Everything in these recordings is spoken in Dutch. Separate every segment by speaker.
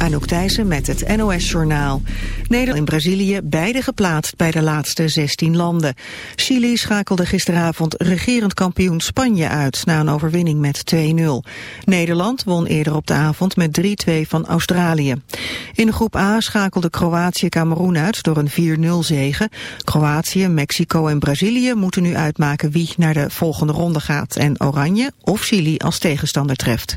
Speaker 1: Anouk Thijssen met het NOS-journaal. Nederland en Brazilië beide geplaatst bij de laatste 16 landen. Chili schakelde gisteravond regerend kampioen Spanje uit... na een overwinning met 2-0. Nederland won eerder op de avond met 3-2 van Australië. In groep A schakelde Kroatië Cameroen uit door een 4-0 zege. Kroatië, Mexico en Brazilië moeten nu uitmaken wie naar de volgende ronde gaat... en Oranje of Chili als tegenstander treft.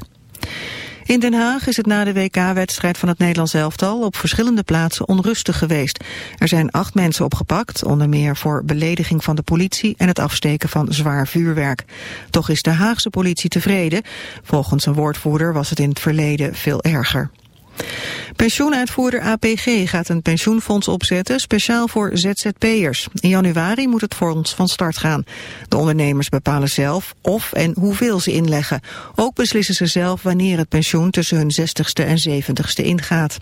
Speaker 1: In Den Haag is het na de WK-wedstrijd van het Nederlands elftal op verschillende plaatsen onrustig geweest. Er zijn acht mensen opgepakt, onder meer voor belediging van de politie en het afsteken van zwaar vuurwerk. Toch is de Haagse politie tevreden. Volgens een woordvoerder was het in het verleden veel erger. Pensioenuitvoerder APG gaat een pensioenfonds opzetten speciaal voor ZZP'ers. In januari moet het fonds van start gaan. De ondernemers bepalen zelf of en hoeveel ze inleggen. Ook beslissen ze zelf wanneer het pensioen tussen hun 60ste en 70ste ingaat.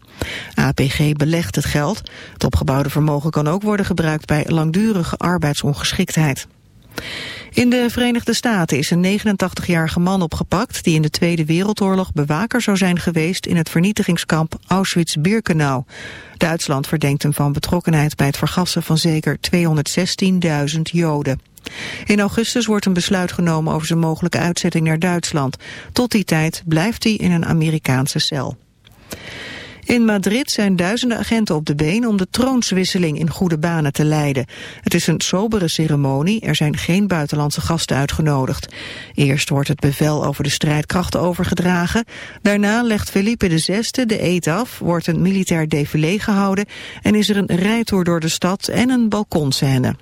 Speaker 1: APG belegt het geld. Het opgebouwde vermogen kan ook worden gebruikt bij langdurige arbeidsongeschiktheid. In de Verenigde Staten is een 89-jarige man opgepakt... die in de Tweede Wereldoorlog bewaker zou zijn geweest... in het vernietigingskamp Auschwitz-Birkenau. Duitsland verdenkt hem van betrokkenheid bij het vergassen van zeker 216.000 Joden. In augustus wordt een besluit genomen over zijn mogelijke uitzetting naar Duitsland. Tot die tijd blijft hij in een Amerikaanse cel. In Madrid zijn duizenden agenten op de been om de troonswisseling in goede banen te leiden. Het is een sobere ceremonie, er zijn geen buitenlandse gasten uitgenodigd. Eerst wordt het bevel over de strijdkrachten overgedragen. Daarna legt Felipe VI de eet af, wordt een militair défilé gehouden... en is er een rijtour door de stad en een balkonscène.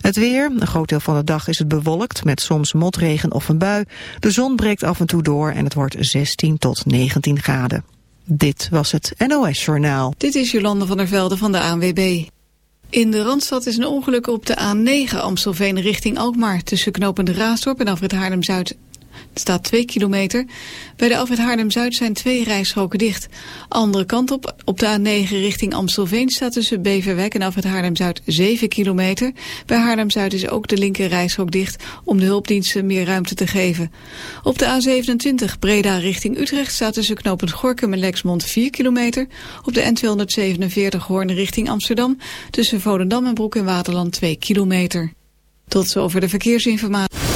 Speaker 1: Het weer, een groot deel van de dag is het bewolkt met soms motregen of een bui. De zon breekt af en toe door en het wordt 16 tot 19 graden. Dit was het NOS Journaal.
Speaker 2: Dit is Jolande van der Velde van de ANWB. In de Randstad is een ongeluk op de A9 Amstelveen richting Alkmaar... tussen knopende Raasdorp en Afrit Haarlem-Zuid staat 2 kilometer. Bij de Alfred Haarlem-Zuid zijn twee rijstroken dicht. Andere kant op, op de A9 richting Amstelveen staat tussen Beverwijk en Alfred Haarlem-Zuid 7 kilometer. Bij Haarlem-Zuid is ook de linker rijstrook dicht om de hulpdiensten meer ruimte te geven. Op de A27 Breda richting Utrecht staat tussen knooppunt Gorkum en Lexmond 4 kilometer. Op de N247 Hoorn richting Amsterdam tussen Volendam en Broek en Waterland 2 kilometer. Tot zover de verkeersinformatie.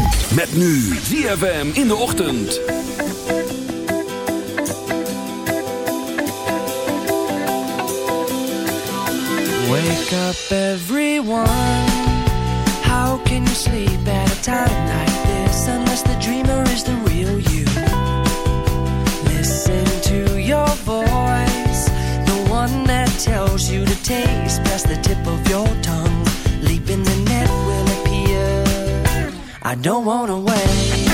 Speaker 3: Met nu ZFM in de ochtend.
Speaker 4: Wake up everyone. How can you sleep at a time like this Unless the dreamer is the real you? Listen to your voice The one that tells you to taste Past the tip of your tongue I don't wanna wait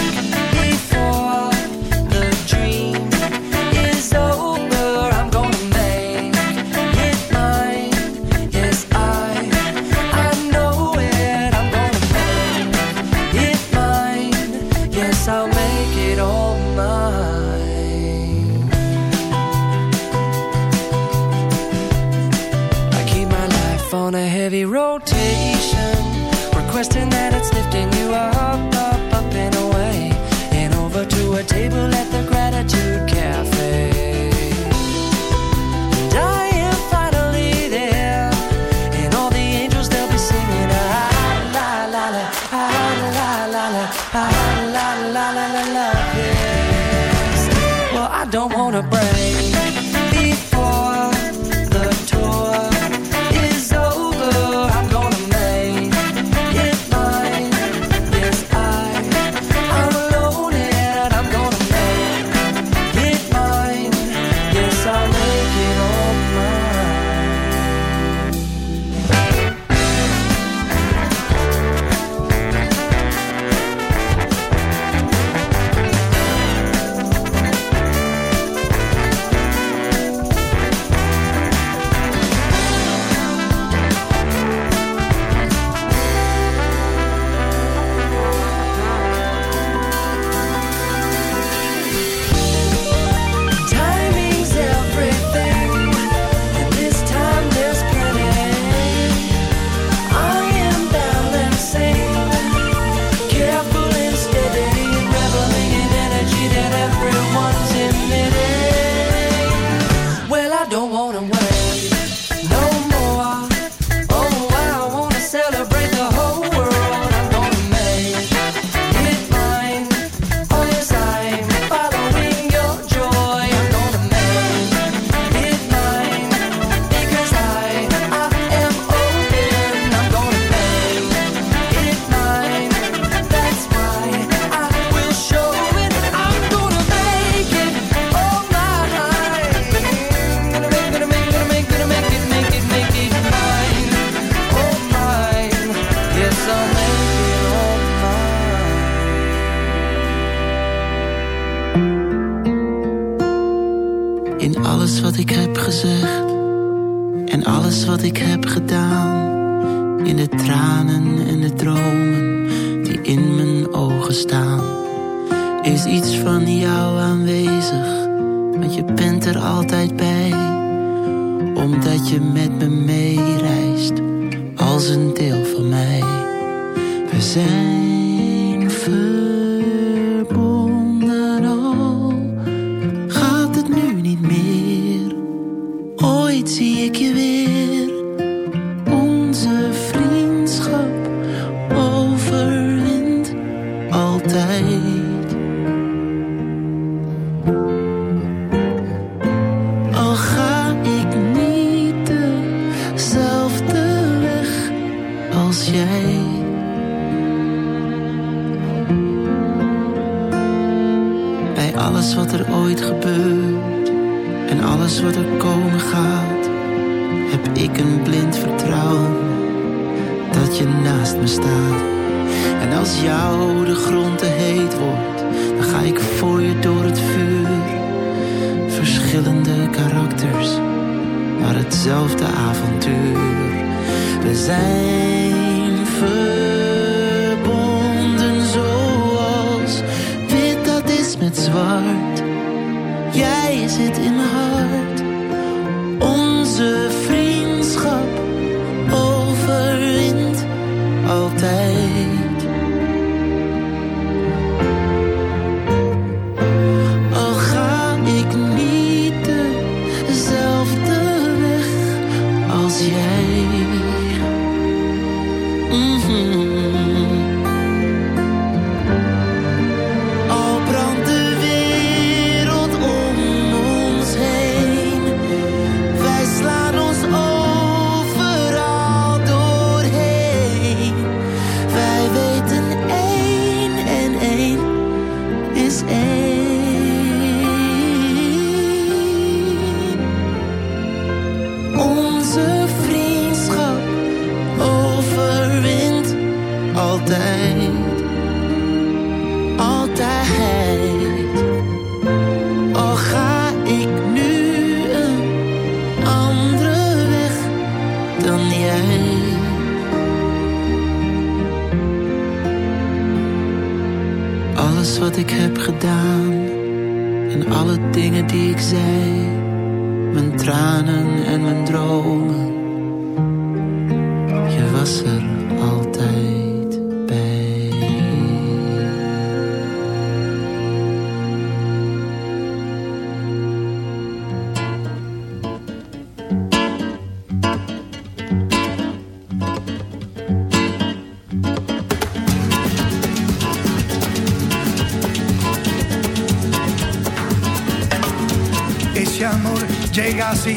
Speaker 5: Bij alles wat er ooit gebeurt en alles wat er komen gaat, heb ik een blind vertrouwen dat je naast me staat. En als jou de grond te heet wordt, dan ga ik voor je door het vuur. Verschillende karakters, maar hetzelfde avontuur. We zijn verbonden zwart. Jij zit in
Speaker 6: die ik zei, mijn tranen en mijn dromen. Je was er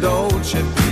Speaker 7: Dolce Vita.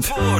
Speaker 3: Zandvoort.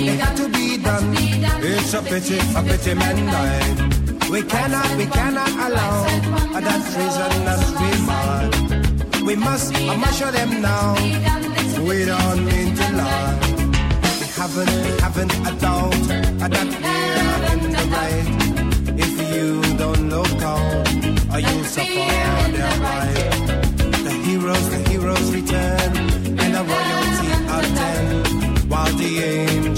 Speaker 8: It got to be done. It's a pity, a pity man. We cannot, we cannot allow that treason that we might. We must, I must show them now. We don't mean to lie. We
Speaker 9: haven't, we haven't a doubt that we're in the right. If you don't look out, or you'll suffer their right. The heroes, the heroes return, and the royalty attend, while the angels.